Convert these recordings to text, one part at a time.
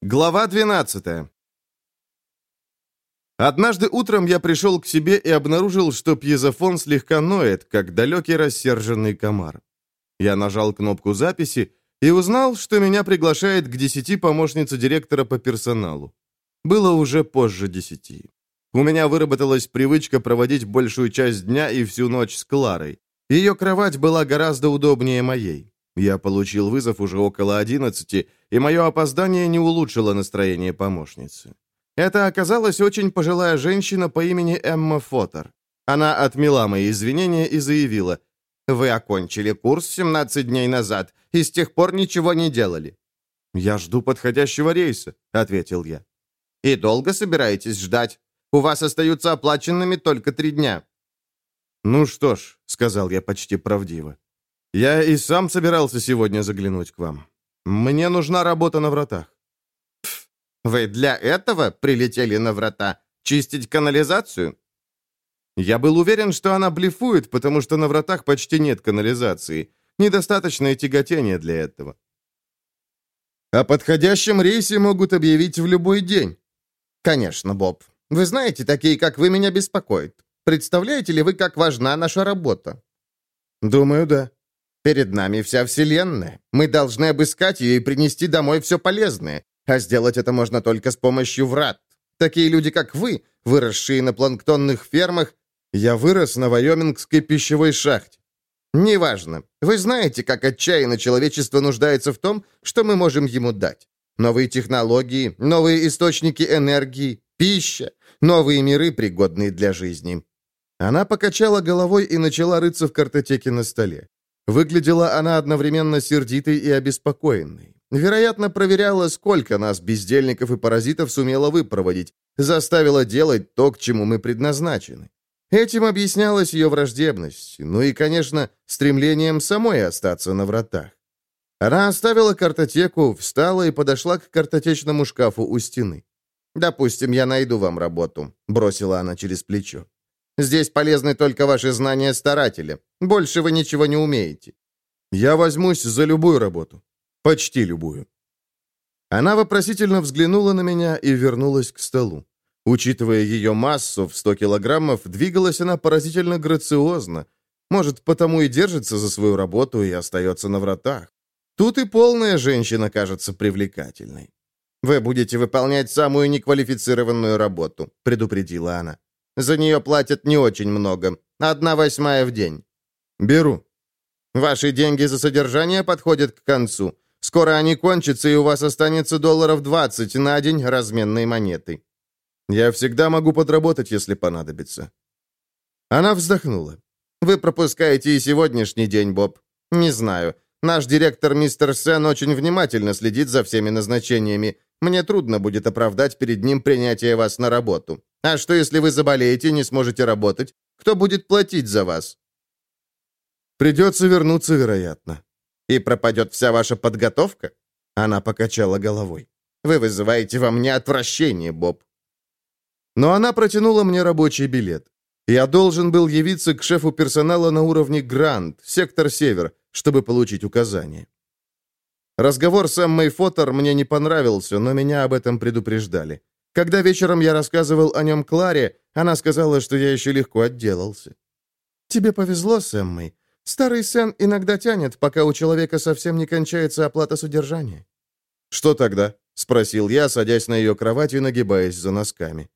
Глава 12 Однажды утром я пришел к себе и обнаружил, что пьезофон слегка ноет, как далекий рассерженный комар. Я нажал кнопку записи и узнал, что меня приглашает к десяти помощница директора по персоналу. Было уже позже десяти. У меня выработалась привычка проводить большую часть дня и всю ночь с Кларой. Ее кровать была гораздо удобнее моей. Я получил вызов уже около одиннадцати, и мое опоздание не улучшило настроение помощницы. Это оказалась очень пожилая женщина по имени Эмма Фотер. Она отмела мои извинения и заявила, «Вы окончили курс 17 дней назад и с тех пор ничего не делали». «Я жду подходящего рейса», — ответил я. «И долго собираетесь ждать? У вас остаются оплаченными только три дня». «Ну что ж», — сказал я почти правдиво, я и сам собирался сегодня заглянуть к вам. Мне нужна работа на вратах. Пф, вы для этого прилетели на врата? Чистить канализацию? Я был уверен, что она блефует, потому что на вратах почти нет канализации. Недостаточное тяготение для этого. О подходящем рейсе могут объявить в любой день. Конечно, Боб. Вы знаете, такие, как вы, меня беспокоят. Представляете ли вы, как важна наша работа? Думаю, да. Перед нами вся Вселенная. Мы должны обыскать ее и принести домой все полезное. А сделать это можно только с помощью врат. Такие люди, как вы, выросшие на планктонных фермах, я вырос на Вайомингской пищевой шахте. Неважно. Вы знаете, как отчаянно человечество нуждается в том, что мы можем ему дать. Новые технологии, новые источники энергии, пища, новые миры, пригодные для жизни. Она покачала головой и начала рыться в картотеке на столе. Выглядела она одновременно сердитой и обеспокоенной. Вероятно, проверяла, сколько нас, бездельников и паразитов, сумела выпроводить, заставила делать то, к чему мы предназначены. Этим объяснялась ее враждебность, ну и, конечно, стремлением самой остаться на вратах. Она оставила картотеку, встала и подошла к картотечному шкафу у стены. «Допустим, я найду вам работу», — бросила она через плечо. Здесь полезны только ваши знания старателя. Больше вы ничего не умеете. Я возьмусь за любую работу. Почти любую. Она вопросительно взглянула на меня и вернулась к столу. Учитывая ее массу в 100 килограммов, двигалась она поразительно грациозно. Может, потому и держится за свою работу и остается на вратах. Тут и полная женщина кажется привлекательной. «Вы будете выполнять самую неквалифицированную работу», — предупредила она. За нее платят не очень много. Одна восьмая в день». «Беру». «Ваши деньги за содержание подходят к концу. Скоро они кончатся, и у вас останется долларов 20 на день разменной монеты». «Я всегда могу подработать, если понадобится». Она вздохнула. «Вы пропускаете и сегодняшний день, Боб. Не знаю. Наш директор мистер Сен очень внимательно следит за всеми назначениями. Мне трудно будет оправдать перед ним принятие вас на работу. А что, если вы заболеете и не сможете работать? Кто будет платить за вас?» «Придется вернуться, вероятно». «И пропадет вся ваша подготовка?» Она покачала головой. «Вы вызываете во мне отвращение, Боб». Но она протянула мне рабочий билет. Я должен был явиться к шефу персонала на уровне Гранд, сектор Север, чтобы получить указания. Разговор с Эммой Фотер мне не понравился, но меня об этом предупреждали. Когда вечером я рассказывал о нем Кларе, она сказала, что я еще легко отделался. «Тебе повезло с Эммой. Старый Сен иногда тянет, пока у человека совсем не кончается оплата содержания». «Что тогда?» — спросил я, садясь на ее кровать и нагибаясь за носками.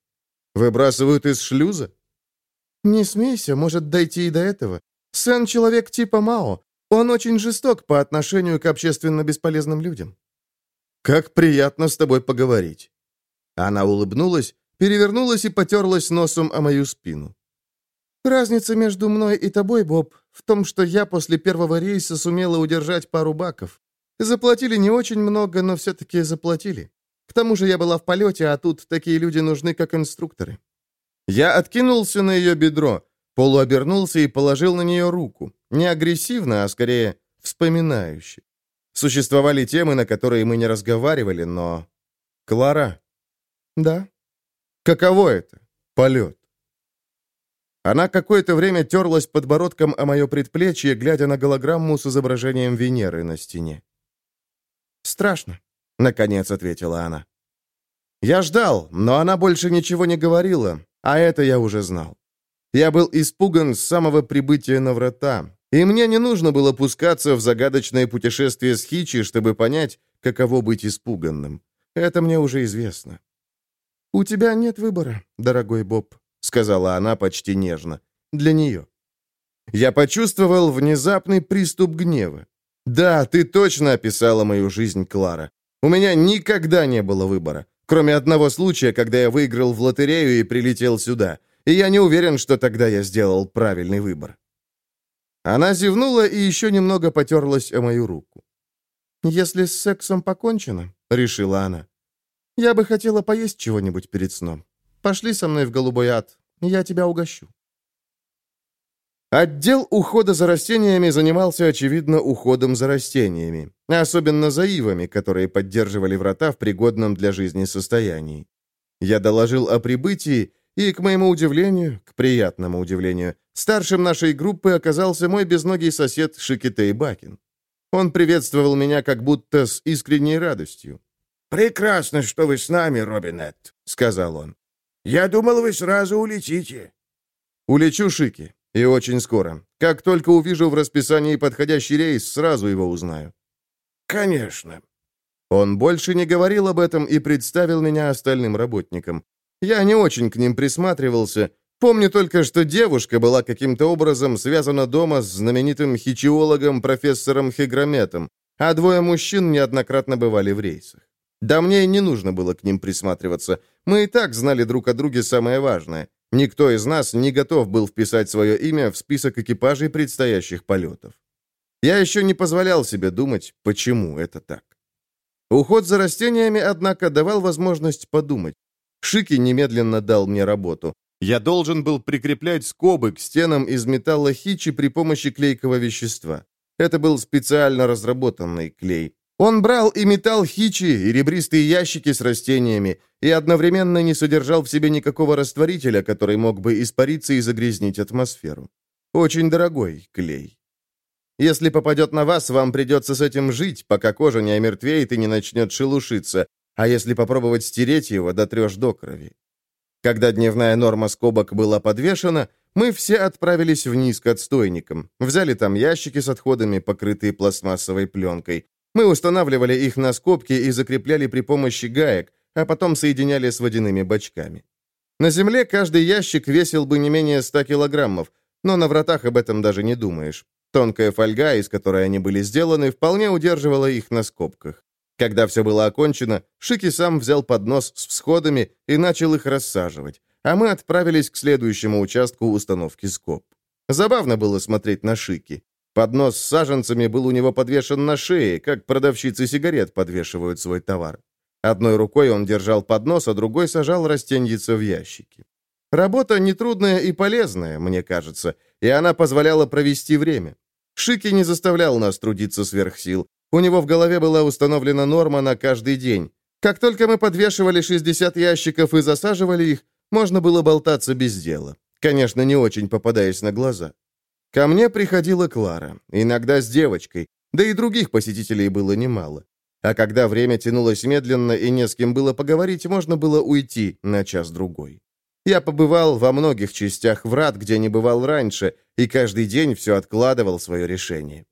«Выбрасывают из шлюза?» «Не смейся, может дойти и до этого. Сен — человек типа Мао. Он очень жесток по отношению к общественно бесполезным людям». «Как приятно с тобой поговорить». Она улыбнулась, перевернулась и потерлась носом о мою спину. «Разница между мной и тобой, Боб, в том, что я после первого рейса сумела удержать пару баков. Заплатили не очень много, но все-таки заплатили. К тому же я была в полете, а тут такие люди нужны, как инструкторы». Я откинулся на ее бедро, полуобернулся и положил на нее руку. Не агрессивно, а скорее вспоминающе. Существовали темы, на которые мы не разговаривали, но... Клара, «Да». «Каково это? Полет?» Она какое-то время терлась подбородком о мое предплечье, глядя на голограмму с изображением Венеры на стене. «Страшно», — наконец ответила она. Я ждал, но она больше ничего не говорила, а это я уже знал. Я был испуган с самого прибытия на врата, и мне не нужно было пускаться в загадочное путешествие с Хичи, чтобы понять, каково быть испуганным. Это мне уже известно. «У тебя нет выбора, дорогой Боб», — сказала она почти нежно. «Для нее». Я почувствовал внезапный приступ гнева. «Да, ты точно описала мою жизнь, Клара. У меня никогда не было выбора, кроме одного случая, когда я выиграл в лотерею и прилетел сюда. И я не уверен, что тогда я сделал правильный выбор». Она зевнула и еще немного потерлась о мою руку. «Если с сексом покончено», — решила она, — «я бы хотела поесть чего-нибудь перед сном. Пошли со мной в голубой ад, я тебя угощу». Отдел ухода за растениями занимался, очевидно, уходом за растениями, особенно за ивами, которые поддерживали врата в пригодном для жизни состоянии. Я доложил о прибытии, и, к моему удивлению, к приятному удивлению, старшим нашей группы оказался мой безногий сосед Шикитей Бакин. Он приветствовал меня как будто с искренней радостью. «Прекрасно, что вы с нами, Робинет», — сказал он. «Я думал, вы сразу улетите». «Улечу, Шики. И очень скоро. Как только увижу в расписании подходящий рейс, сразу его узнаю». «Конечно». Он больше не говорил об этом и представил меня остальным работникам. Я не очень к ним присматривался. Помню только, что девушка была каким-то образом связана дома с знаменитым хичиологом профессором Хигрометом, а двое мужчин неоднократно бывали в рейсах. Да мне и не нужно было к ним присматриваться. Мы и так знали друг о друге самое важное. Никто из нас не готов был вписать свое имя в список экипажей предстоящих полетов. Я еще не позволял себе думать, почему это так. Уход за растениями, однако, давал возможность подумать. Шики немедленно дал мне работу. Я должен был прикреплять скобы к стенам из металла хичи при помощи клейкого вещества. Это был специально разработанный клей. Он брал и металл хичи, и ребристые ящики с растениями, и одновременно не содержал в себе никакого растворителя, который мог бы испариться и загрязнить атмосферу. Очень дорогой клей. Если попадет на вас, вам придется с этим жить, пока кожа не омертвеет и не начнет шелушиться, а если попробовать стереть его, дотрешь до крови. Когда дневная норма скобок была подвешена, мы все отправились вниз к отстойникам, взяли там ящики с отходами, покрытые пластмассовой пленкой, мы устанавливали их на скобки и закрепляли при помощи гаек, а потом соединяли с водяными бачками. На земле каждый ящик весил бы не менее 100 килограммов, но на вратах об этом даже не думаешь. Тонкая фольга, из которой они были сделаны, вполне удерживала их на скобках. Когда все было окончено, Шики сам взял поднос с всходами и начал их рассаживать, а мы отправились к следующему участку установки скоб. Забавно было смотреть на Шики. Поднос с саженцами был у него подвешен на шее, как продавщицы сигарет подвешивают свой товар. Одной рукой он держал поднос, а другой сажал растеньица в ящики. Работа нетрудная и полезная, мне кажется, и она позволяла провести время. Шики не заставлял нас трудиться сверх сил. У него в голове была установлена норма на каждый день. Как только мы подвешивали 60 ящиков и засаживали их, можно было болтаться без дела. Конечно, не очень попадаясь на глаза. Ко мне приходила Клара, иногда с девочкой, да и других посетителей было немало. А когда время тянулось медленно и не с кем было поговорить, можно было уйти на час-другой. Я побывал во многих частях врат, где не бывал раньше, и каждый день все откладывал свое решение.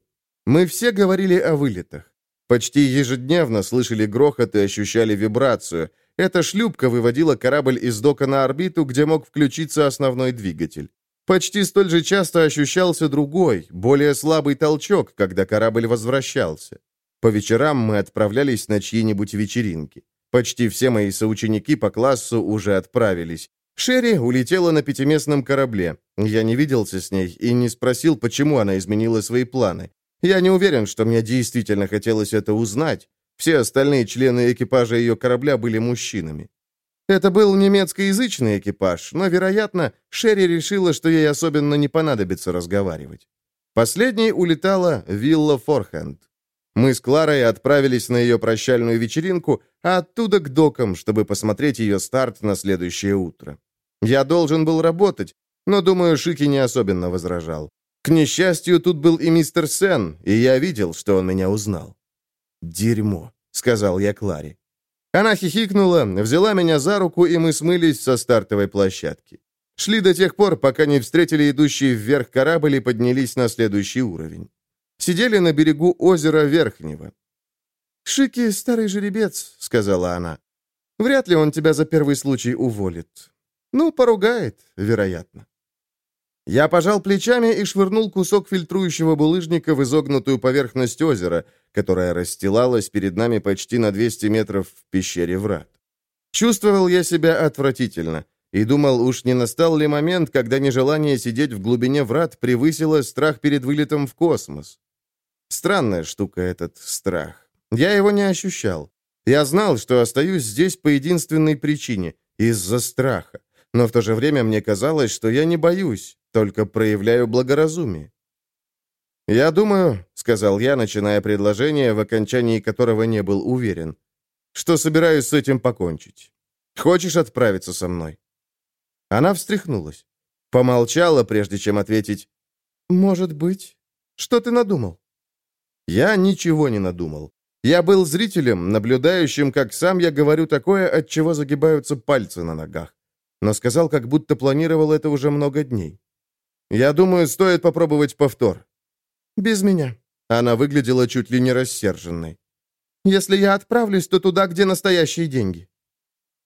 Мы все говорили о вылетах. Почти ежедневно слышали грохот и ощущали вибрацию. Эта шлюпка выводила корабль из дока на орбиту, где мог включиться основной двигатель. Почти столь же часто ощущался другой, более слабый толчок, когда корабль возвращался. По вечерам мы отправлялись на чьи-нибудь вечеринки. Почти все мои соученики по классу уже отправились. Шерри улетела на пятиместном корабле. Я не виделся с ней и не спросил, почему она изменила свои планы. Я не уверен, что мне действительно хотелось это узнать. Все остальные члены экипажа ее корабля были мужчинами. Это был немецкоязычный экипаж, но, вероятно, Шерри решила, что ей особенно не понадобится разговаривать. Последней улетала вилла Форхенд. Мы с Кларой отправились на ее прощальную вечеринку, а оттуда к докам, чтобы посмотреть ее старт на следующее утро. Я должен был работать, но, думаю, Шики не особенно возражал. К несчастью, тут был и мистер Сен, и я видел, что он меня узнал. «Дерьмо», — сказал я Кларе. Она хихикнула, взяла меня за руку, и мы смылись со стартовой площадки. Шли до тех пор, пока не встретили идущий вверх корабль и поднялись на следующий уровень. Сидели на берегу озера Верхнего. «Шики старый жеребец», — сказала она. «Вряд ли он тебя за первый случай уволит. Ну, поругает, вероятно». Я пожал плечами и швырнул кусок фильтрующего булыжника в изогнутую поверхность озера, которая расстилалась перед нами почти на 200 метров в пещере врат. Чувствовал я себя отвратительно и думал, уж не настал ли момент, когда нежелание сидеть в глубине врат превысило страх перед вылетом в космос. Странная штука этот страх. Я его не ощущал. Я знал, что остаюсь здесь по единственной причине — из-за страха. Но в то же время мне казалось, что я не боюсь, только проявляю благоразумие. «Я думаю», — сказал я, начиная предложение, в окончании которого не был уверен, «что собираюсь с этим покончить. Хочешь отправиться со мной?» Она встряхнулась. Помолчала, прежде чем ответить, «Может быть. Что ты надумал?» Я ничего не надумал. Я был зрителем, наблюдающим, как сам я говорю такое, от чего загибаются пальцы на ногах. Но сказал, как будто планировал это уже много дней. «Я думаю, стоит попробовать повтор». «Без меня». Она выглядела чуть ли не рассерженной. «Если я отправлюсь, то туда, где настоящие деньги».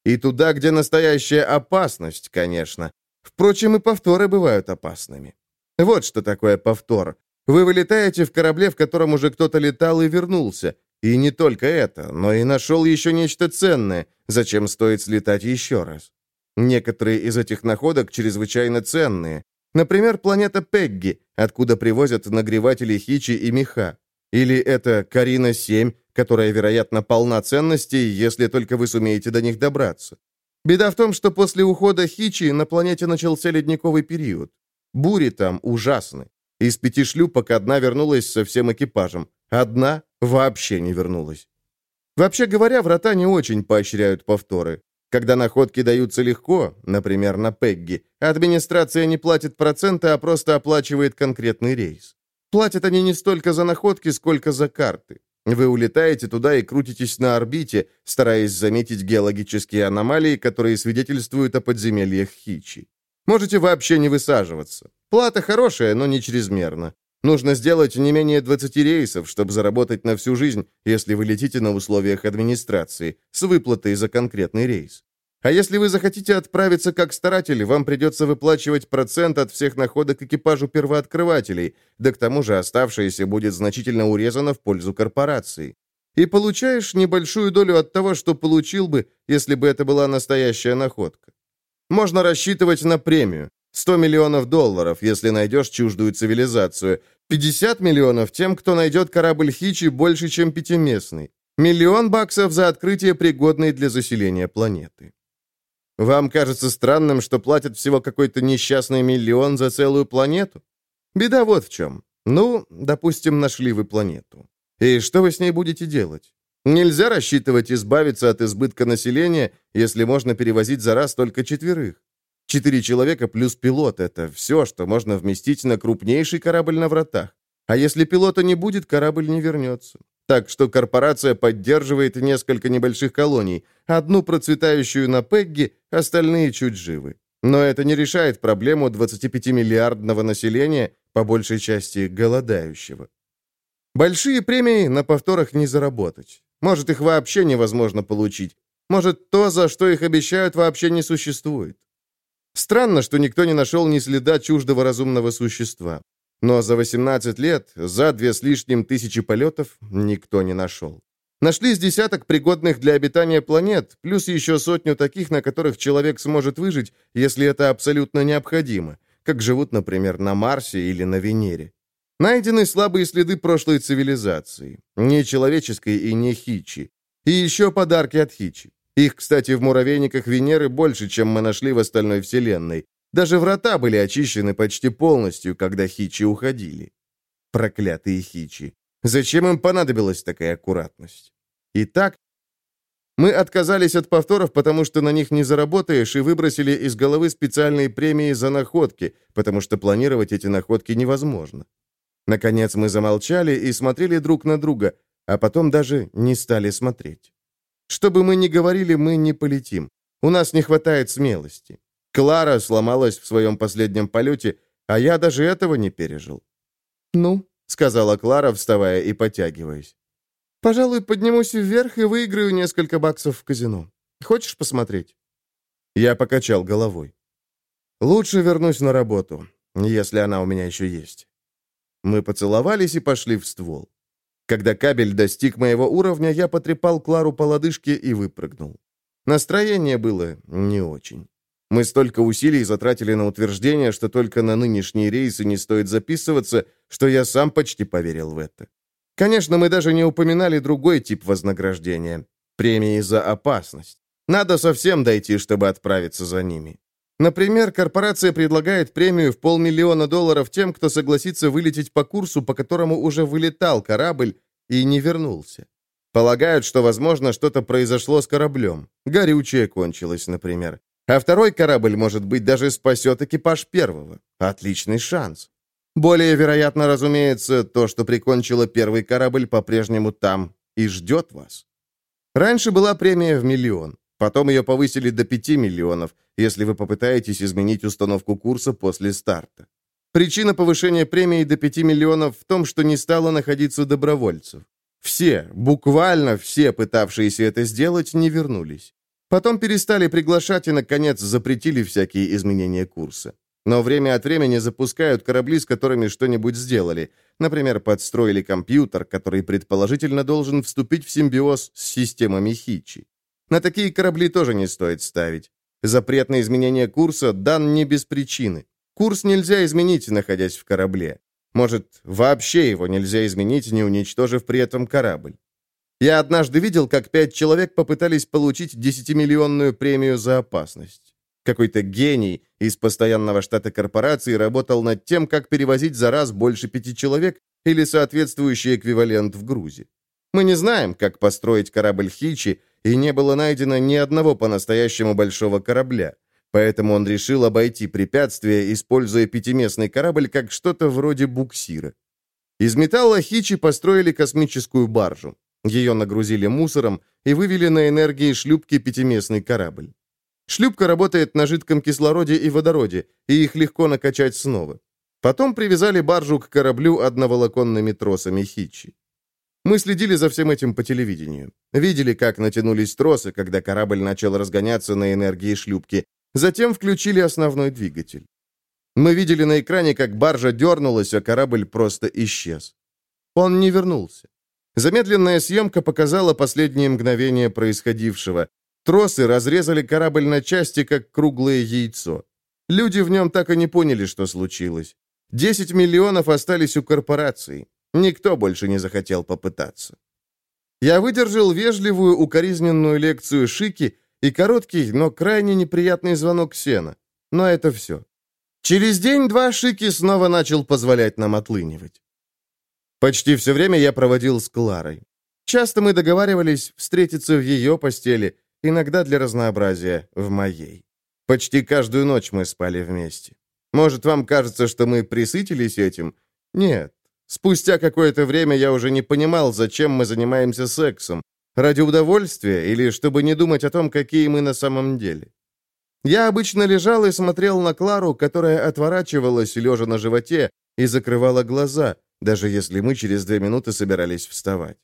«И туда, где настоящая опасность, конечно. Впрочем, и повторы бывают опасными. Вот что такое повтор. Вы вылетаете в корабле, в котором уже кто-то летал и вернулся. И не только это, но и нашел еще нечто ценное, зачем стоит слетать еще раз. Некоторые из этих находок чрезвычайно ценные. Например, планета Пегги, откуда привозят нагреватели хичи и меха. Или это Карина-7, которая, вероятно, полна ценностей, если только вы сумеете до них добраться. Беда в том, что после ухода Хичи на планете начался ледниковый период. Бури там ужасны. Из пяти шлюпок одна вернулась со всем экипажем. Одна вообще не вернулась. Вообще говоря, врата не очень поощряют повторы. Когда находки даются легко, например, на Пегги, администрация не платит проценты, а просто оплачивает конкретный рейс. Платят они не столько за находки, сколько за карты. Вы улетаете туда и крутитесь на орбите, стараясь заметить геологические аномалии, которые свидетельствуют о подземельях Хичи. Можете вообще не высаживаться. Плата хорошая, но не чрезмерно. Нужно сделать не менее 20 рейсов, чтобы заработать на всю жизнь, если вы летите на условиях администрации, с выплатой за конкретный рейс. А если вы захотите отправиться как старатель, вам придется выплачивать процент от всех находок экипажу первооткрывателей, да к тому же оставшееся будет значительно урезано в пользу корпорации. И получаешь небольшую долю от того, что получил бы, если бы это была настоящая находка. Можно рассчитывать на премию. 100 миллионов долларов, если найдешь чуждую цивилизацию. 50 миллионов тем, кто найдет корабль Хичи больше, чем пятиместный. Миллион баксов за открытие, пригодной для заселения планеты. Вам кажется странным, что платят всего какой-то несчастный миллион за целую планету? Беда вот в чем. Ну, допустим, нашли вы планету. И что вы с ней будете делать? Нельзя рассчитывать избавиться от избытка населения, если можно перевозить за раз только четверых. Четыре человека плюс пилот — это все, что можно вместить на крупнейший корабль на вратах. А если пилота не будет, корабль не вернется. Так что корпорация поддерживает несколько небольших колоний. Одну процветающую на Пегги, остальные чуть живы. Но это не решает проблему 25-миллиардного населения, по большей части голодающего. Большие премии на повторах не заработать. Может, их вообще невозможно получить. Может, то, за что их обещают, вообще не существует. Странно, что никто не нашел ни следа чуждого разумного существа. Но за 18 лет, за две с лишним тысячи полетов, никто не нашел. Нашлись десяток пригодных для обитания планет, плюс еще сотню таких, на которых человек сможет выжить, если это абсолютно необходимо, как живут, например, на Марсе или на Венере. Найдены слабые следы прошлой цивилизации, не человеческой и не хичи. И еще подарки от хичи. Их, кстати, в муравейниках Венеры больше, чем мы нашли в остальной Вселенной. Даже врата были очищены почти полностью, когда хичи уходили. Проклятые хичи. Зачем им понадобилась такая аккуратность? Итак, мы отказались от повторов, потому что на них не заработаешь, и выбросили из головы специальные премии за находки, потому что планировать эти находки невозможно. Наконец мы замолчали и смотрели друг на друга, а потом даже не стали смотреть. Что бы мы ни говорили, мы не полетим. У нас не хватает смелости. Клара сломалась в своем последнем полете, а я даже этого не пережил. «Ну», — сказала Клара, вставая и потягиваясь. «Пожалуй, поднимусь вверх и выиграю несколько баксов в казино. Хочешь посмотреть?» Я покачал головой. «Лучше вернусь на работу, если она у меня еще есть». Мы поцеловались и пошли в ствол. Когда кабель достиг моего уровня, я потрепал Клару по лодыжке и выпрыгнул. Настроение было не очень. Мы столько усилий затратили на утверждение, что только на нынешние рейсы не стоит записываться, что я сам почти поверил в это. Конечно, мы даже не упоминали другой тип вознаграждения – премии за опасность. Надо совсем дойти, чтобы отправиться за ними. Например, корпорация предлагает премию в полмиллиона долларов тем, кто согласится вылететь по курсу, по которому уже вылетал корабль и не вернулся. Полагают, что, возможно, что-то произошло с кораблем. Горючее кончилось, например. А второй корабль, может быть, даже спасет экипаж первого. Отличный шанс. Более вероятно, разумеется, то, что прикончило первый корабль, по-прежнему там и ждет вас. Раньше была премия в миллион. Потом ее повысили до 5 миллионов, если вы попытаетесь изменить установку курса после старта. Причина повышения премии до 5 миллионов в том, что не стало находиться добровольцев. Все, буквально все, пытавшиеся это сделать, не вернулись. Потом перестали приглашать и, наконец, запретили всякие изменения курса. Но время от времени запускают корабли, с которыми что-нибудь сделали. Например, подстроили компьютер, который предположительно должен вступить в симбиоз с системами Хичи. На такие корабли тоже не стоит ставить. Запрет на изменение курса дан не без причины. Курс нельзя изменить, находясь в корабле. Может, вообще его нельзя изменить, не уничтожив при этом корабль. Я однажды видел, как пять человек попытались получить 10-миллионную премию за опасность. Какой-то гений из постоянного штата корпорации работал над тем, как перевозить за раз больше пяти человек или соответствующий эквивалент в грузе. Мы не знаем, как построить корабль Хичи, и не было найдено ни одного по-настоящему большого корабля. Поэтому он решил обойти препятствие, используя пятиместный корабль как что-то вроде буксира. Из металла Хичи построили космическую баржу. Ее нагрузили мусором и вывели на энергии шлюпки пятиместный корабль. Шлюпка работает на жидком кислороде и водороде, и их легко накачать снова. Потом привязали баржу к кораблю одноволоконными тросами Хичи. Мы следили за всем этим по телевидению. Видели, как натянулись тросы, когда корабль начал разгоняться на энергии шлюпки. Затем включили основной двигатель. Мы видели на экране, как баржа дернулась, а корабль просто исчез. Он не вернулся. Замедленная съемка показала последние мгновения происходившего. Тросы разрезали корабль на части, как круглое яйцо. Люди в нем так и не поняли, что случилось. Десять миллионов остались у корпорации. Никто больше не захотел попытаться. Я выдержал вежливую, укоризненную лекцию Шики и короткий, но крайне неприятный звонок Сена. Но это все. Через день-два Шики снова начал позволять нам отлынивать. Почти все время я проводил с Кларой. Часто мы договаривались встретиться в ее постели, иногда для разнообразия в моей. Почти каждую ночь мы спали вместе. Может, вам кажется, что мы присытились этим? Нет, Спустя какое-то время я уже не понимал, зачем мы занимаемся сексом. Ради удовольствия или чтобы не думать о том, какие мы на самом деле. Я обычно лежал и смотрел на Клару, которая отворачивалась, лежа на животе, и закрывала глаза, даже если мы через две минуты собирались вставать.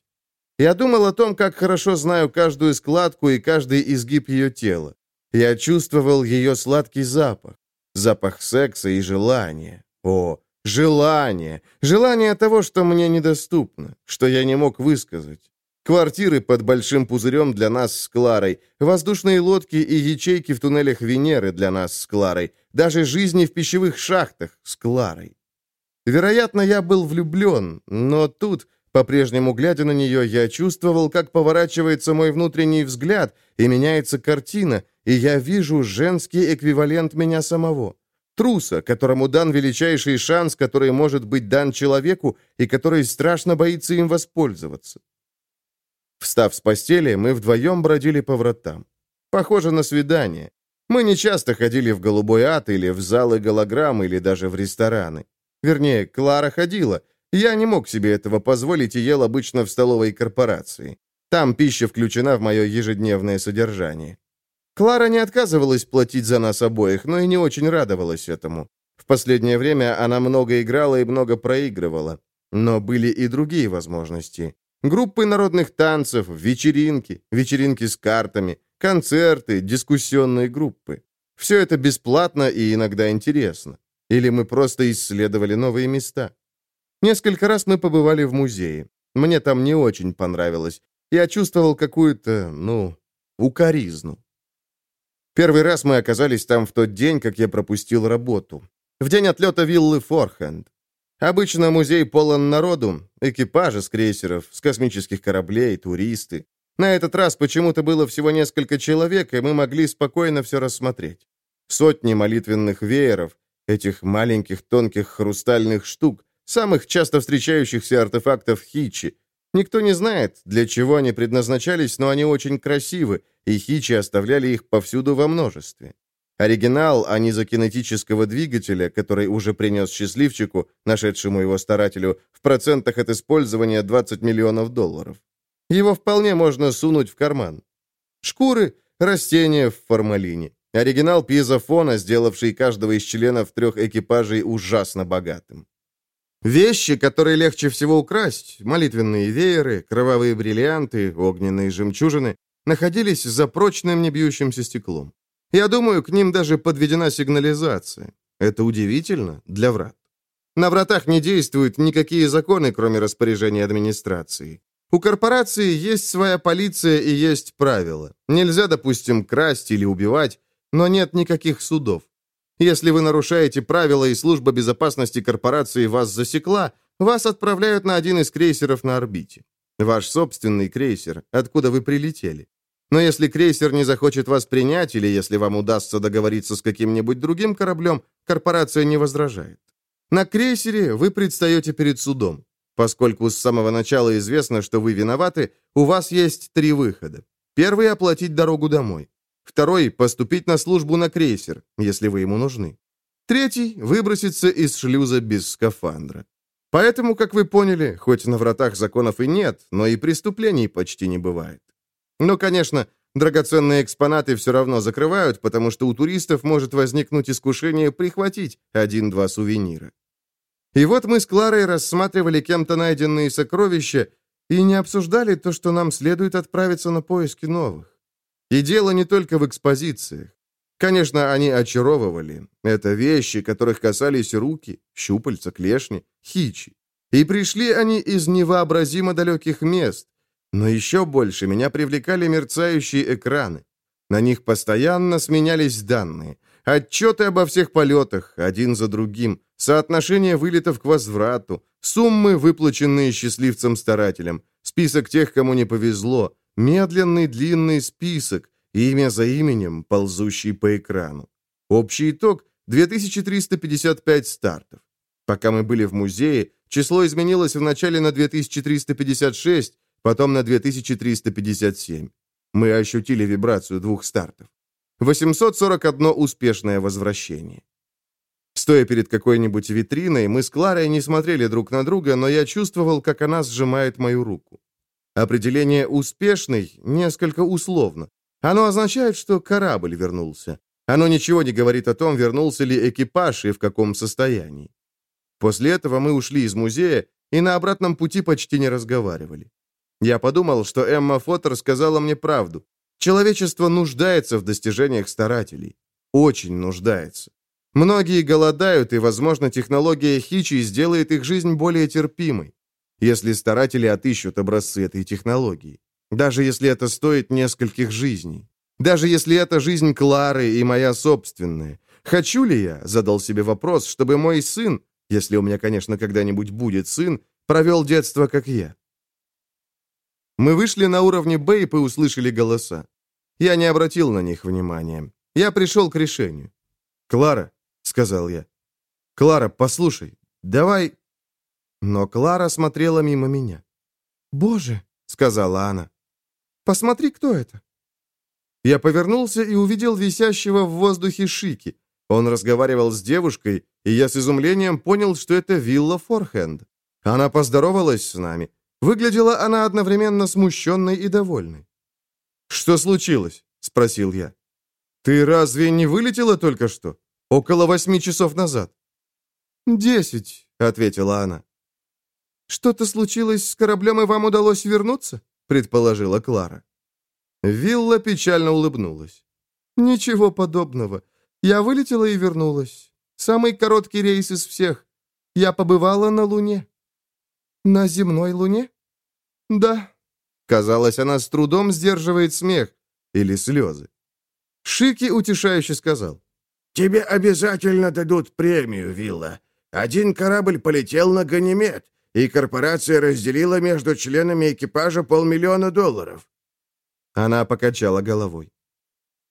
Я думал о том, как хорошо знаю каждую складку и каждый изгиб ее тела. Я чувствовал ее сладкий запах. Запах секса и желания. О, Желание. Желание того, что мне недоступно, что я не мог высказать. Квартиры под большим пузырем для нас с Кларой, воздушные лодки и ячейки в туннелях Венеры для нас с Кларой, даже жизни в пищевых шахтах с Кларой. Вероятно, я был влюблен, но тут, по-прежнему глядя на нее, я чувствовал, как поворачивается мой внутренний взгляд, и меняется картина, и я вижу женский эквивалент меня самого. Труса, которому дан величайший шанс, который может быть дан человеку и который страшно боится им воспользоваться. Встав с постели, мы вдвоем бродили по вратам. Похоже на свидание. Мы не часто ходили в голубой ад или в залы голограмм или даже в рестораны. Вернее, Клара ходила. Я не мог себе этого позволить и ел обычно в столовой корпорации. Там пища включена в мое ежедневное содержание. Клара не отказывалась платить за нас обоих, но и не очень радовалась этому. В последнее время она много играла и много проигрывала. Но были и другие возможности. Группы народных танцев, вечеринки, вечеринки с картами, концерты, дискуссионные группы. Все это бесплатно и иногда интересно. Или мы просто исследовали новые места. Несколько раз мы побывали в музее. Мне там не очень понравилось. Я чувствовал какую-то, ну, укоризну. Первый раз мы оказались там в тот день, как я пропустил работу. В день отлета виллы Форхенд. Обычно музей полон народу, экипажи с крейсеров, с космических кораблей, туристы. На этот раз почему-то было всего несколько человек, и мы могли спокойно все рассмотреть. Сотни молитвенных вееров, этих маленьких тонких хрустальных штук, самых часто встречающихся артефактов Хичи. Никто не знает, для чего они предназначались, но они очень красивы, и Хичи оставляли их повсюду во множестве. Оригинал анизокинетического двигателя, который уже принес счастливчику, нашедшему его старателю, в процентах от использования 20 миллионов долларов. Его вполне можно сунуть в карман. Шкуры, растения в формалине. Оригинал пьезофона, сделавший каждого из членов трех экипажей ужасно богатым. Вещи, которые легче всего украсть, молитвенные вееры, кровавые бриллианты, огненные жемчужины, находились за прочным небьющимся стеклом. Я думаю, к ним даже подведена сигнализация. Это удивительно для врат. На вратах не действуют никакие законы, кроме распоряжения администрации. У корпорации есть своя полиция и есть правила. Нельзя, допустим, красть или убивать, но нет никаких судов. Если вы нарушаете правила и служба безопасности корпорации вас засекла, вас отправляют на один из крейсеров на орбите. Ваш собственный крейсер, откуда вы прилетели. Но если крейсер не захочет вас принять, или если вам удастся договориться с каким-нибудь другим кораблем, корпорация не возражает. На крейсере вы предстаете перед судом. Поскольку с самого начала известно, что вы виноваты, у вас есть три выхода. Первый – оплатить дорогу домой. Второй – поступить на службу на крейсер, если вы ему нужны. Третий – выброситься из шлюза без скафандра. Поэтому, как вы поняли, хоть на вратах законов и нет, но и преступлений почти не бывает. Но, конечно, драгоценные экспонаты все равно закрывают, потому что у туристов может возникнуть искушение прихватить один-два сувенира. И вот мы с Кларой рассматривали кем-то найденные сокровища и не обсуждали то, что нам следует отправиться на поиски новых. И дело не только в экспозициях. Конечно, они очаровывали. Это вещи, которых касались руки, щупальца, клешни, хичи. И пришли они из невообразимо далеких мест, но еще больше меня привлекали мерцающие экраны. На них постоянно сменялись данные. Отчеты обо всех полетах, один за другим, соотношение вылетов к возврату, суммы, выплаченные счастливцам-старателям, список тех, кому не повезло, медленный длинный список, имя за именем, ползущий по экрану. Общий итог — 2355 стартов. Пока мы были в музее, число изменилось вначале на 2356, потом на 2357. Мы ощутили вибрацию двух стартов. 841 успешное возвращение. Стоя перед какой-нибудь витриной, мы с Кларой не смотрели друг на друга, но я чувствовал, как она сжимает мою руку. Определение «успешный» несколько условно. Оно означает, что корабль вернулся. Оно ничего не говорит о том, вернулся ли экипаж и в каком состоянии. После этого мы ушли из музея и на обратном пути почти не разговаривали. Я подумал, что Эмма Фоттер сказала мне правду. Человечество нуждается в достижениях старателей. Очень нуждается. Многие голодают, и, возможно, технология Хичи сделает их жизнь более терпимой, если старатели отыщут образцы этой технологии. Даже если это стоит нескольких жизней. Даже если это жизнь Клары и моя собственная. Хочу ли я, задал себе вопрос, чтобы мой сын, если у меня, конечно, когда-нибудь будет сын, провел детство, как я? Мы вышли на уровне Бейп и услышали голоса. Я не обратил на них внимания. Я пришел к решению. «Клара», — сказал я. «Клара, послушай, давай...» Но Клара смотрела мимо меня. «Боже», — сказала она, — «посмотри, кто это». Я повернулся и увидел висящего в воздухе Шики. Он разговаривал с девушкой, и я с изумлением понял, что это вилла Форхенд. Она поздоровалась с нами. Выглядела она одновременно смущенной и довольной. «Что случилось?» — спросил я. «Ты разве не вылетела только что? Около восьми часов назад?» «Десять», — ответила она. «Что-то случилось с кораблем, и вам удалось вернуться?» — предположила Клара. Вилла печально улыбнулась. «Ничего подобного. Я вылетела и вернулась. Самый короткий рейс из всех. Я побывала на Луне». «На земной Луне?» «Да». Казалось, она с трудом сдерживает смех или слезы. Шики утешающе сказал. «Тебе обязательно дадут премию, Вилла. Один корабль полетел на Ганимед, и корпорация разделила между членами экипажа полмиллиона долларов». Она покачала головой.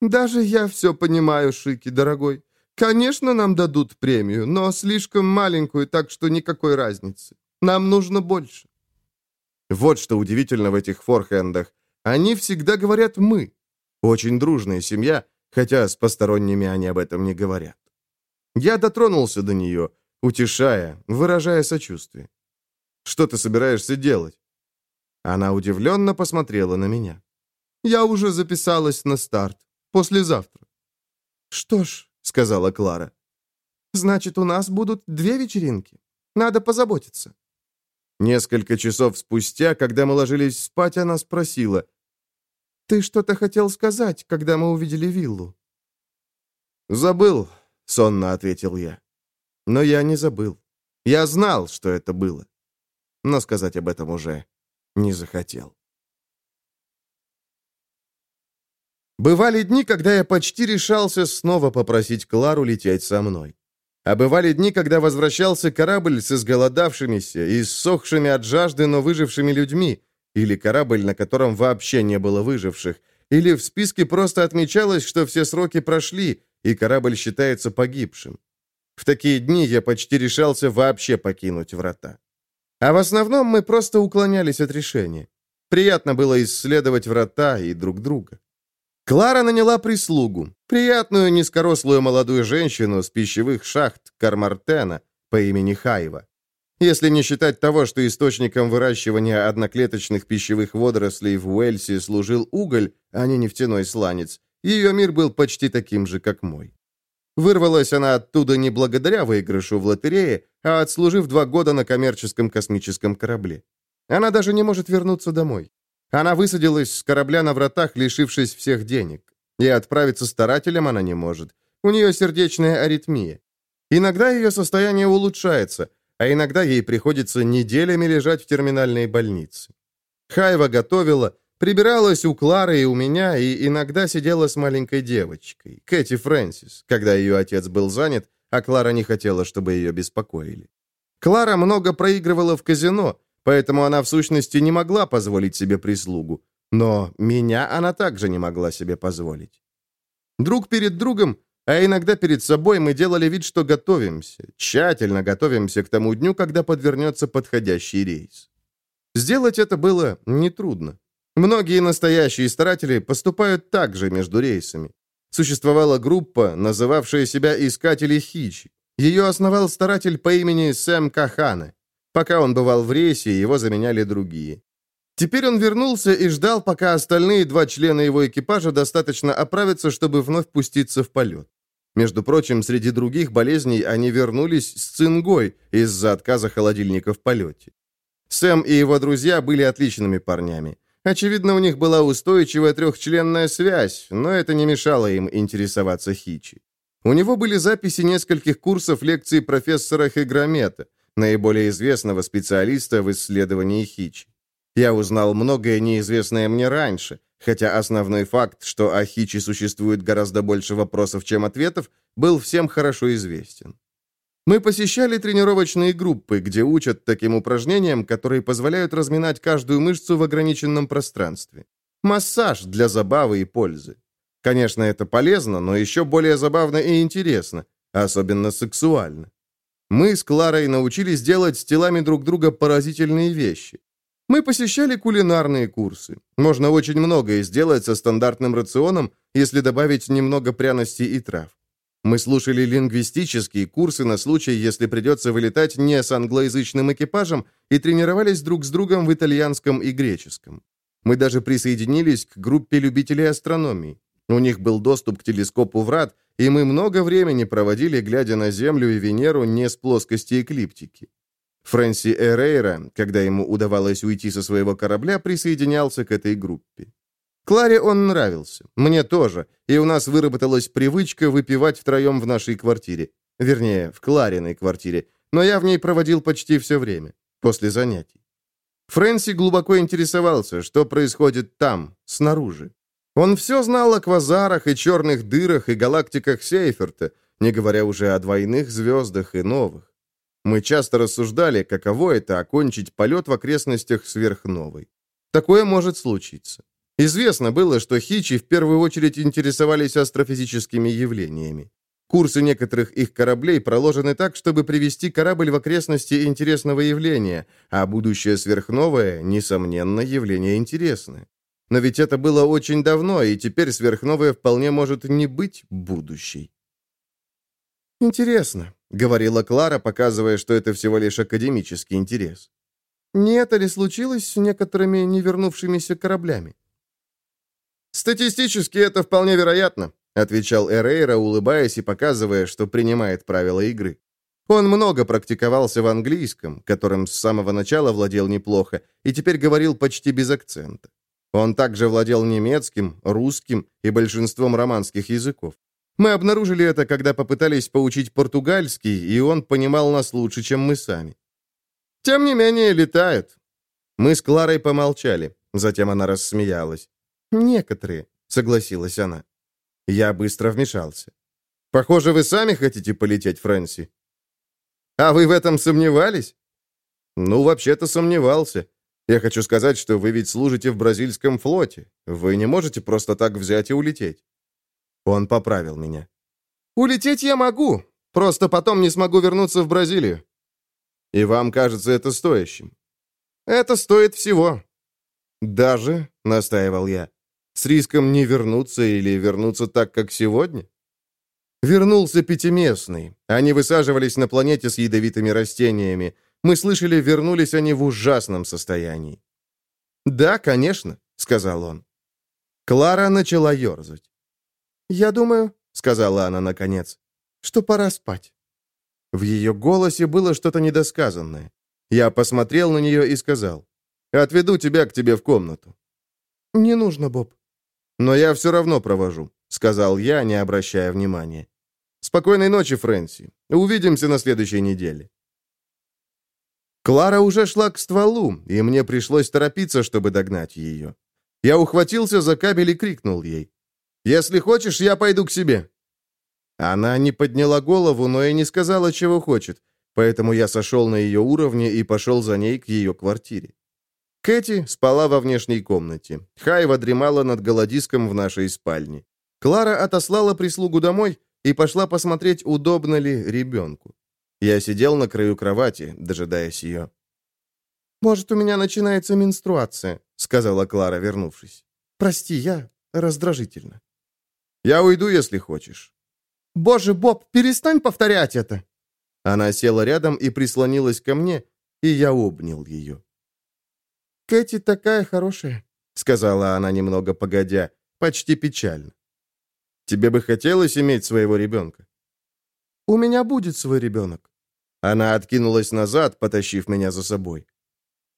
«Даже я все понимаю, Шики, дорогой. Конечно, нам дадут премию, но слишком маленькую, так что никакой разницы. Нам нужно больше». Вот что удивительно в этих форхендах. Они всегда говорят «мы». Очень дружная семья, хотя с посторонними они об этом не говорят. Я дотронулся до нее, утешая, выражая сочувствие. «Что ты собираешься делать?» Она удивленно посмотрела на меня. «Я уже записалась на старт. Послезавтра». «Что ж», — сказала Клара, — «значит, у нас будут две вечеринки. Надо позаботиться». Несколько часов спустя, когда мы ложились спать, она спросила, «Ты что-то хотел сказать, когда мы увидели виллу?» «Забыл», — сонно ответил я. Но я не забыл. Я знал, что это было. Но сказать об этом уже не захотел. Бывали дни, когда я почти решался снова попросить Клару лететь со мной. А бывали дни, когда возвращался корабль с изголодавшимися и ссохшими от жажды, но выжившими людьми, или корабль, на котором вообще не было выживших, или в списке просто отмечалось, что все сроки прошли, и корабль считается погибшим. В такие дни я почти решался вообще покинуть врата. А в основном мы просто уклонялись от решения. Приятно было исследовать врата и друг друга. Клара наняла прислугу, приятную низкорослую молодую женщину с пищевых шахт Кармартена по имени Хайва. Если не считать того, что источником выращивания одноклеточных пищевых водорослей в Уэльсе служил уголь, а не нефтяной сланец, ее мир был почти таким же, как мой. Вырвалась она оттуда не благодаря выигрышу в лотерее, а отслужив два года на коммерческом космическом корабле. Она даже не может вернуться домой. Она высадилась с корабля на вратах, лишившись всех денег. И отправиться старателем она не может. У нее сердечная аритмия. Иногда ее состояние улучшается, а иногда ей приходится неделями лежать в терминальной больнице. Хайва готовила, Прибиралась у Клары и у меня, и иногда сидела с маленькой девочкой, Кэти Фрэнсис, когда ее отец был занят, а Клара не хотела, чтобы ее беспокоили. Клара много проигрывала в казино, поэтому она в сущности не могла позволить себе прислугу. Но меня она также не могла себе позволить. Друг перед другом, а иногда перед собой мы делали вид, что готовимся, тщательно готовимся к тому дню, когда подвернется подходящий рейс. Сделать это было нетрудно. Многие настоящие старатели поступают так же между рейсами. Существовала группа, называвшая себя «Искатели Хичи». Ее основал старатель по имени Сэм Кахана. Пока он бывал в рейсе, его заменяли другие. Теперь он вернулся и ждал, пока остальные два члена его экипажа достаточно оправятся, чтобы вновь пуститься в полет. Между прочим, среди других болезней они вернулись с цингой из-за отказа холодильника в полете. Сэм и его друзья были отличными парнями. Очевидно, у них была устойчивая трехчленная связь, но это не мешало им интересоваться Хичи. У него были записи нескольких курсов лекций профессора Хегромета, наиболее известного специалиста в исследовании Хичи. Я узнал многое неизвестное мне раньше, хотя основной факт, что о Хичи существует гораздо больше вопросов, чем ответов, был всем хорошо известен. Мы посещали тренировочные группы, где учат таким упражнениям, которые позволяют разминать каждую мышцу в ограниченном пространстве. Массаж для забавы и пользы. Конечно, это полезно, но еще более забавно и интересно, особенно сексуально. Мы с Кларой научились делать с телами друг друга поразительные вещи. Мы посещали кулинарные курсы. Можно очень многое сделать со стандартным рационом, если добавить немного пряностей и трав. Мы слушали лингвистические курсы на случай, если придется вылетать не с англоязычным экипажем, и тренировались друг с другом в итальянском и греческом. Мы даже присоединились к группе любителей астрономии. У них был доступ к телескопу врат, и мы много времени проводили, глядя на Землю и Венеру не с плоскости эклиптики. Фрэнси Эрейра, когда ему удавалось уйти со своего корабля, присоединялся к этой группе. Кларе он нравился, мне тоже, и у нас выработалась привычка выпивать втроем в нашей квартире. Вернее, в Клариной квартире, но я в ней проводил почти все время, после занятий. Фрэнси глубоко интересовался, что происходит там, снаружи. Он все знал о квазарах и черных дырах и галактиках Сейферта, не говоря уже о двойных звездах и новых. Мы часто рассуждали, каково это окончить полет в окрестностях сверхновой. Такое может случиться. Известно было, что хичи в первую очередь интересовались астрофизическими явлениями. Курсы некоторых их кораблей проложены так, чтобы привести корабль в окрестности интересного явления, а будущее сверхновое, несомненно, явление интересное. Но ведь это было очень давно, и теперь сверхновое вполне может не быть будущей. «Интересно», — говорила Клара, показывая, что это всего лишь академический интерес. «Не это ли случилось с некоторыми невернувшимися кораблями?» «Статистически это вполне вероятно», — отвечал Эрейра, улыбаясь и показывая, что принимает правила игры. Он много практиковался в английском, которым с самого начала владел неплохо, и теперь говорил почти без акцента. Он также владел немецким, русским и большинством романских языков. Мы обнаружили это, когда попытались поучить португальский, и он понимал нас лучше, чем мы сами. Тем не менее, летают. Мы с Кларой помолчали, затем она рассмеялась. «Некоторые», — согласилась она. Я быстро вмешался. «Похоже, вы сами хотите полететь, Фрэнси». «А вы в этом сомневались?» «Ну, вообще-то сомневался. Я хочу сказать, что вы ведь служите в бразильском флоте. Вы не можете просто так взять и улететь». Он поправил меня. «Улететь я могу, просто потом не смогу вернуться в Бразилию». «И вам кажется это стоящим?» «Это стоит всего». «Даже», — настаивал я, с риском не вернуться или вернуться так, как сегодня? Вернулся пятиместный. Они высаживались на планете с ядовитыми растениями. Мы слышали, вернулись они в ужасном состоянии. «Да, конечно», — сказал он. Клара начала ерзать. «Я думаю», — сказала она наконец, — «что пора спать». В ее голосе было что-то недосказанное. Я посмотрел на нее и сказал, «Отведу тебя к тебе в комнату». «Не нужно, Боб. «Но я все равно провожу», — сказал я, не обращая внимания. «Спокойной ночи, Фрэнси. Увидимся на следующей неделе». Клара уже шла к стволу, и мне пришлось торопиться, чтобы догнать ее. Я ухватился за кабель и крикнул ей. «Если хочешь, я пойду к себе». Она не подняла голову, но и не сказала, чего хочет, поэтому я сошел на ее уровне и пошел за ней к ее квартире. Кэти спала во внешней комнате. Хайва дремала над голодиском в нашей спальне. Клара отослала прислугу домой и пошла посмотреть, удобно ли ребенку. Я сидел на краю кровати, дожидаясь ее. «Может, у меня начинается менструация», — сказала Клара, вернувшись. «Прости, я раздражительна». «Я уйду, если хочешь». «Боже, Боб, перестань повторять это!» Она села рядом и прислонилась ко мне, и я обнял ее. «Кэти такая хорошая», — сказала она немного погодя, почти печально. «Тебе бы хотелось иметь своего ребенка?» «У меня будет свой ребенок». Она откинулась назад, потащив меня за собой.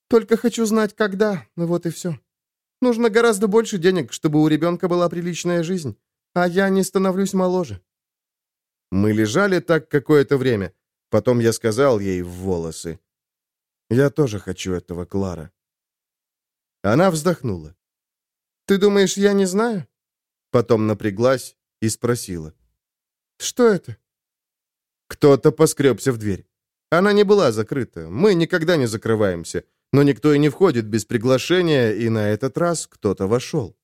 «Только хочу знать, когда, вот и все. Нужно гораздо больше денег, чтобы у ребенка была приличная жизнь, а я не становлюсь моложе». Мы лежали так какое-то время. Потом я сказал ей в волосы. «Я тоже хочу этого, Клара». Она вздохнула. «Ты думаешь, я не знаю?» Потом напряглась и спросила. «Что это?» Кто-то поскребся в дверь. Она не была закрыта. Мы никогда не закрываемся. Но никто и не входит без приглашения, и на этот раз кто-то вошел.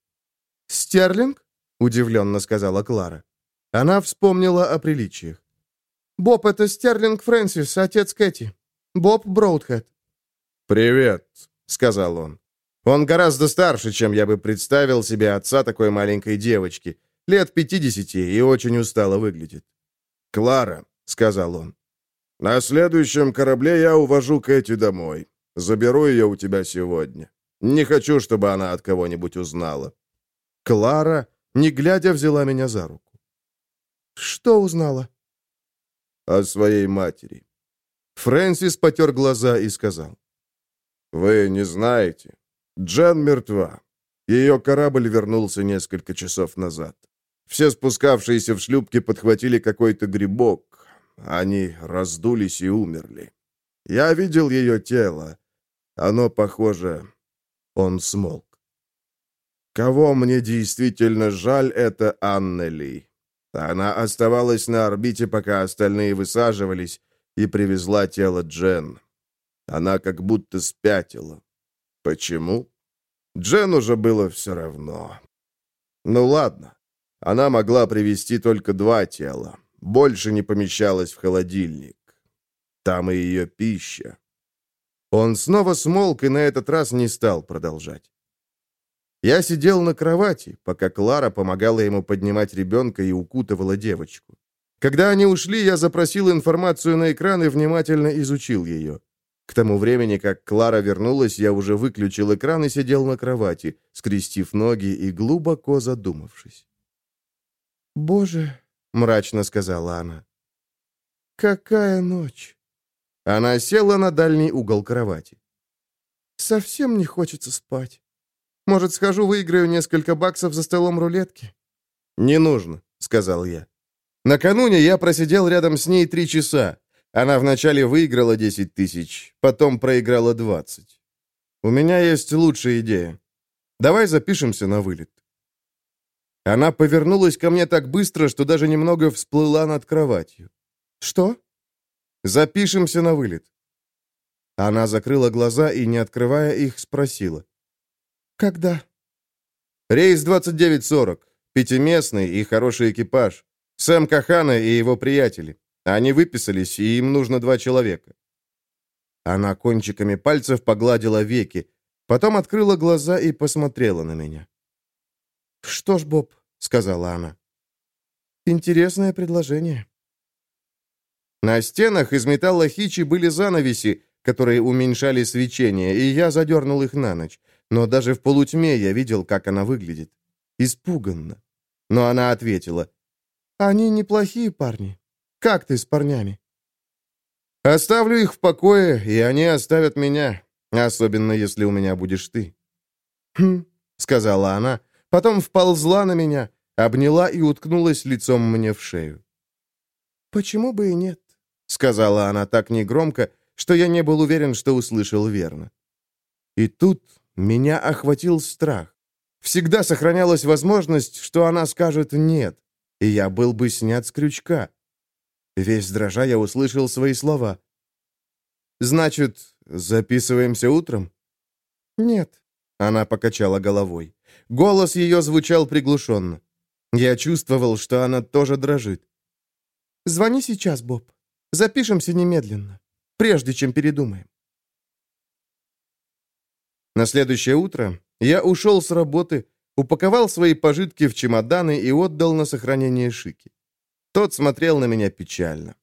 «Стерлинг?» — удивленно сказала Клара. Она вспомнила о приличиях. «Боб, это Стерлинг Фрэнсис, отец Кэти. Боб Броудхэт». «Привет», — сказал он. Он гораздо старше, чем я бы представил себе отца такой маленькой девочки. Лет 50 и очень устало выглядит. «Клара», — сказал он, — «на следующем корабле я увожу Кэти домой. Заберу ее у тебя сегодня. Не хочу, чтобы она от кого-нибудь узнала». Клара, не глядя, взяла меня за руку. «Что узнала?» «О своей матери». Фрэнсис потер глаза и сказал. «Вы не знаете. Джен мертва. Ее корабль вернулся несколько часов назад. Все спускавшиеся в шлюпке подхватили какой-то грибок. Они раздулись и умерли. Я видел ее тело. Оно похоже... Он смолк. Кого мне действительно жаль, это Анна Ли. Она оставалась на орбите, пока остальные высаживались, и привезла тело Джен. Она как будто спятила. Почему? Джен уже было все равно. Ну ладно. Она могла привезти только два тела. Больше не помещалась в холодильник. Там и ее пища. Он снова смолк и на этот раз не стал продолжать. Я сидел на кровати, пока Клара помогала ему поднимать ребенка и укутывала девочку. Когда они ушли, я запросил информацию на экран и внимательно изучил ее. К тому времени, как Клара вернулась, я уже выключил экран и сидел на кровати, скрестив ноги и глубоко задумавшись. «Боже!» — мрачно сказала она. «Какая ночь!» Она села на дальний угол кровати. «Совсем не хочется спать. Может, схожу, выиграю несколько баксов за столом рулетки?» «Не нужно», — сказал я. Накануне я просидел рядом с ней три часа. Она вначале выиграла 10 тысяч, потом проиграла 20. У меня есть лучшая идея. Давай запишемся на вылет. Она повернулась ко мне так быстро, что даже немного всплыла над кроватью. «Что?» «Запишемся на вылет». Она закрыла глаза и, не открывая их, спросила. «Когда?» «Рейс 29.40. Пятиместный и хороший экипаж. Сэм Кахана и его приятели. Они выписались, и им нужно два человека». Она кончиками пальцев погладила веки, потом открыла глаза и посмотрела на меня. «Что ж, Боб», — сказала она, — «интересное предложение». На стенах из металла хичи были занавеси, которые уменьшали свечение, и я задернул их на ночь. Но даже в полутьме я видел, как она выглядит. Испуганно. Но она ответила, «Они неплохие парни. Как ты с парнями?» «Оставлю их в покое, и они оставят меня, особенно если у меня будешь ты». «Хм», — сказала она, потом вползла на меня, обняла и уткнулась лицом мне в шею. «Почему бы и нет?» — сказала она так негромко, что я не был уверен, что услышал верно. И тут меня охватил страх. Всегда сохранялась возможность, что она скажет «нет», и я был бы снят с крючка. Весь дрожа я услышал свои слова. «Значит, записываемся утром?» «Нет», — она покачала головой. Голос ее звучал приглушенно. Я чувствовал, что она тоже дрожит. «Звони сейчас, Боб. Запишемся немедленно, прежде чем передумаем». На следующее утро я ушел с работы, упаковал свои пожитки в чемоданы и отдал на сохранение Шики. Тот смотрел на меня печально.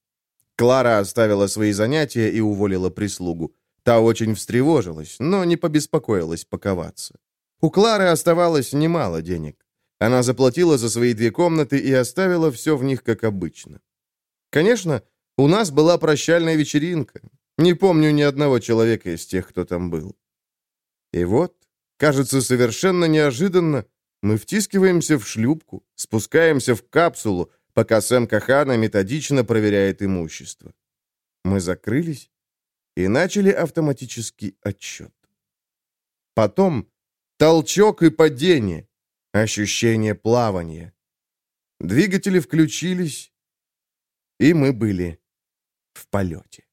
Клара оставила свои занятия и уволила прислугу. Та очень встревожилась, но не побеспокоилась паковаться. У Клары оставалось немало денег. Она заплатила за свои две комнаты и оставила все в них как обычно. Конечно, у нас была прощальная вечеринка. Не помню ни одного человека из тех, кто там был. И вот, кажется, совершенно неожиданно, мы втискиваемся в шлюпку, спускаемся в капсулу, пока Сэм Кахана методично проверяет имущество. Мы закрылись и начали автоматический отсчет. Потом толчок и падение, ощущение плавания. Двигатели включились, и мы были в полете.